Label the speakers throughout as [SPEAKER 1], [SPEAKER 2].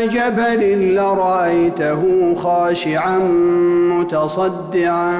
[SPEAKER 1] جبل لرأيته خاشعا متصدعا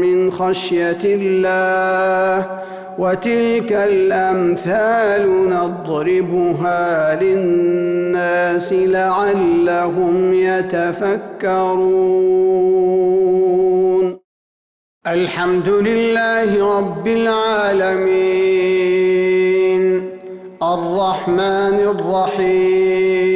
[SPEAKER 1] من خشية الله وتلك الأمثال نضربها للناس لعلهم يتفكرون. الحمد لله رب العالمين. الرحمن الرحيم.